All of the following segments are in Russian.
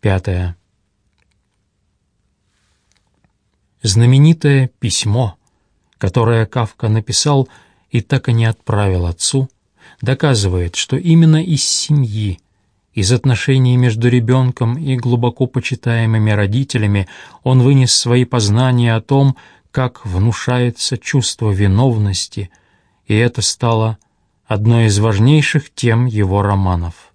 Пятое. Знаменитое письмо, которое Кавка написал и так и не отправил отцу, доказывает, что именно из семьи, из отношений между ребенком и глубоко почитаемыми родителями он вынес свои познания о том, как внушается чувство виновности, и это стало одной из важнейших тем его романов.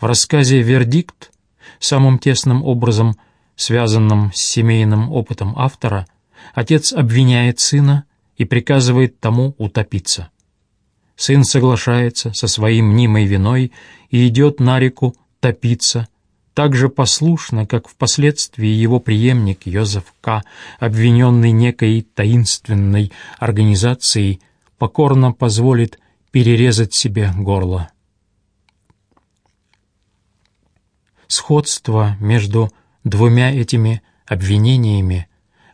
В рассказе «Вердикт», самым тесным образом связанным с семейным опытом автора, отец обвиняет сына и приказывает тому утопиться. Сын соглашается со своей мнимой виной и идет на реку топиться, так же послушно, как впоследствии его преемник Йозеф К., обвиненный некой таинственной организацией, покорно позволит перерезать себе горло. Сходство между двумя этими обвинениями,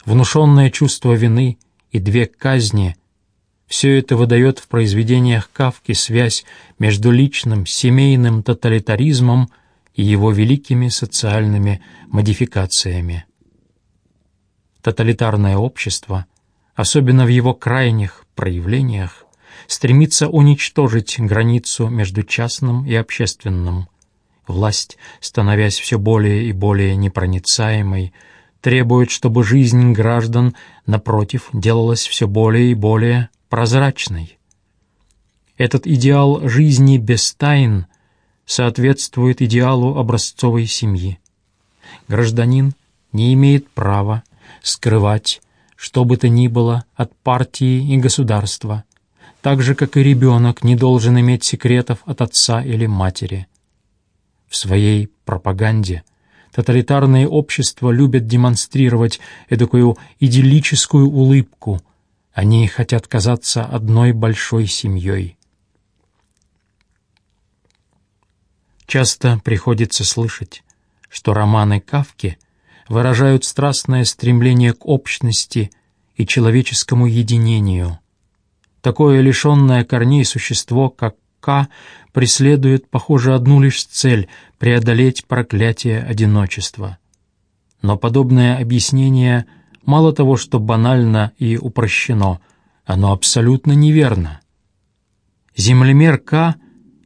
внушенное чувство вины и две казни — все это выдает в произведениях Кавки связь между личным семейным тоталитаризмом и его великими социальными модификациями. Тоталитарное общество, особенно в его крайних проявлениях, стремится уничтожить границу между частным и общественным. Власть, становясь все более и более непроницаемой, требует, чтобы жизнь граждан, напротив, делалась все более и более прозрачной. Этот идеал жизни без тайн соответствует идеалу образцовой семьи. Гражданин не имеет права скрывать что бы то ни было от партии и государства, так же, как и ребенок не должен иметь секретов от отца или матери. В своей пропаганде тоталитарные общества любят демонстрировать эдакую идиллическую улыбку – они хотят казаться одной большой семьей. Часто приходится слышать, что романы Кавки выражают страстное стремление к общности и человеческому единению. Такое лишенное корней существо, как К, преследует, похоже, одну лишь цель — преодолеть проклятие одиночества. Но подобное объяснение мало того, что банально и упрощено, оно абсолютно неверно. Землемер К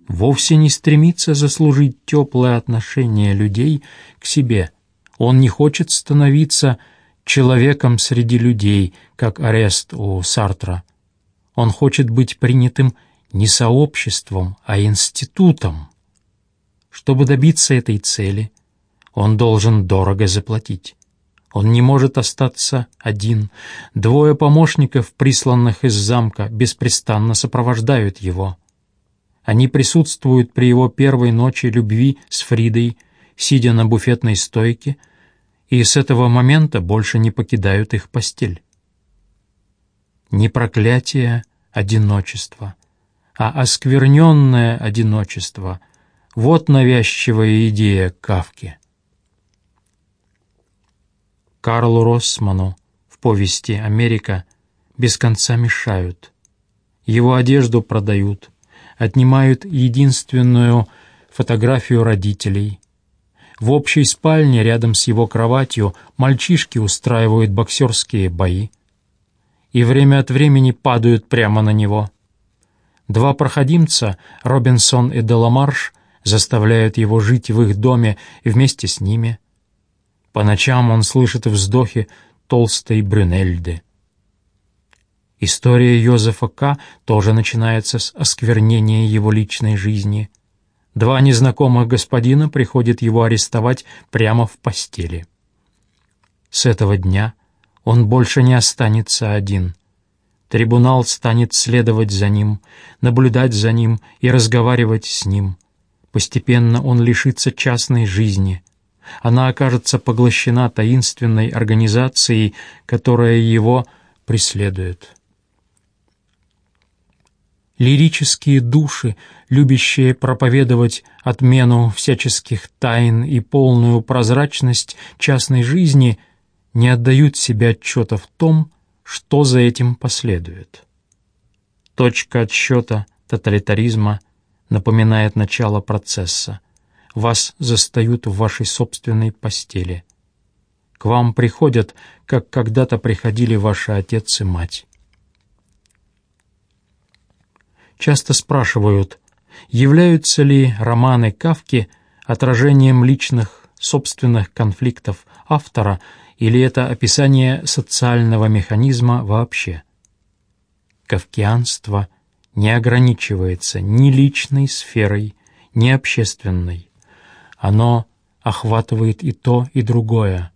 вовсе не стремится заслужить теплое отношение людей к себе. Он не хочет становиться человеком среди людей, как арест у Сартра. Он хочет быть принятым не сообществом, а институтом. Чтобы добиться этой цели, он должен дорого заплатить. Он не может остаться один. Двое помощников, присланных из замка, беспрестанно сопровождают его. Они присутствуют при его первой ночи любви с Фридой, сидя на буфетной стойке, и с этого момента больше не покидают их постель. Не проклятие одиночества, а оскверненное одиночество — вот навязчивая идея Кавки. Карлу Россману в повести «Америка» без конца мешают. Его одежду продают, отнимают единственную фотографию родителей. В общей спальне рядом с его кроватью мальчишки устраивают боксерские бои и время от времени падают прямо на него. Два проходимца, Робинсон и Деламарш, заставляют его жить в их доме и вместе с ними – по ночам он слышит вздохи толстой Брюнельды. История Йозефа К. тоже начинается с осквернения его личной жизни. Два незнакомых господина приходят его арестовать прямо в постели. С этого дня он больше не останется один. Трибунал станет следовать за ним, наблюдать за ним и разговаривать с ним. Постепенно он лишится частной жизни — она окажется поглощена таинственной организацией, которая его преследует. Лирические души, любящие проповедовать отмену всяческих тайн и полную прозрачность частной жизни, не отдают себе отчета в том, что за этим последует. Точка отсчета тоталитаризма напоминает начало процесса — вас застают в вашей собственной постели. К вам приходят, как когда-то приходили ваши отец и мать. Часто спрашивают, являются ли романы Кавки отражением личных, собственных конфликтов автора или это описание социального механизма вообще. Кавкианство не ограничивается ни личной сферой, ни общественной. Оно охватывает и то, и другое.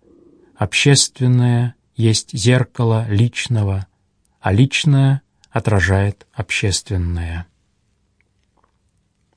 Общественное есть зеркало личного, а личное отражает общественное.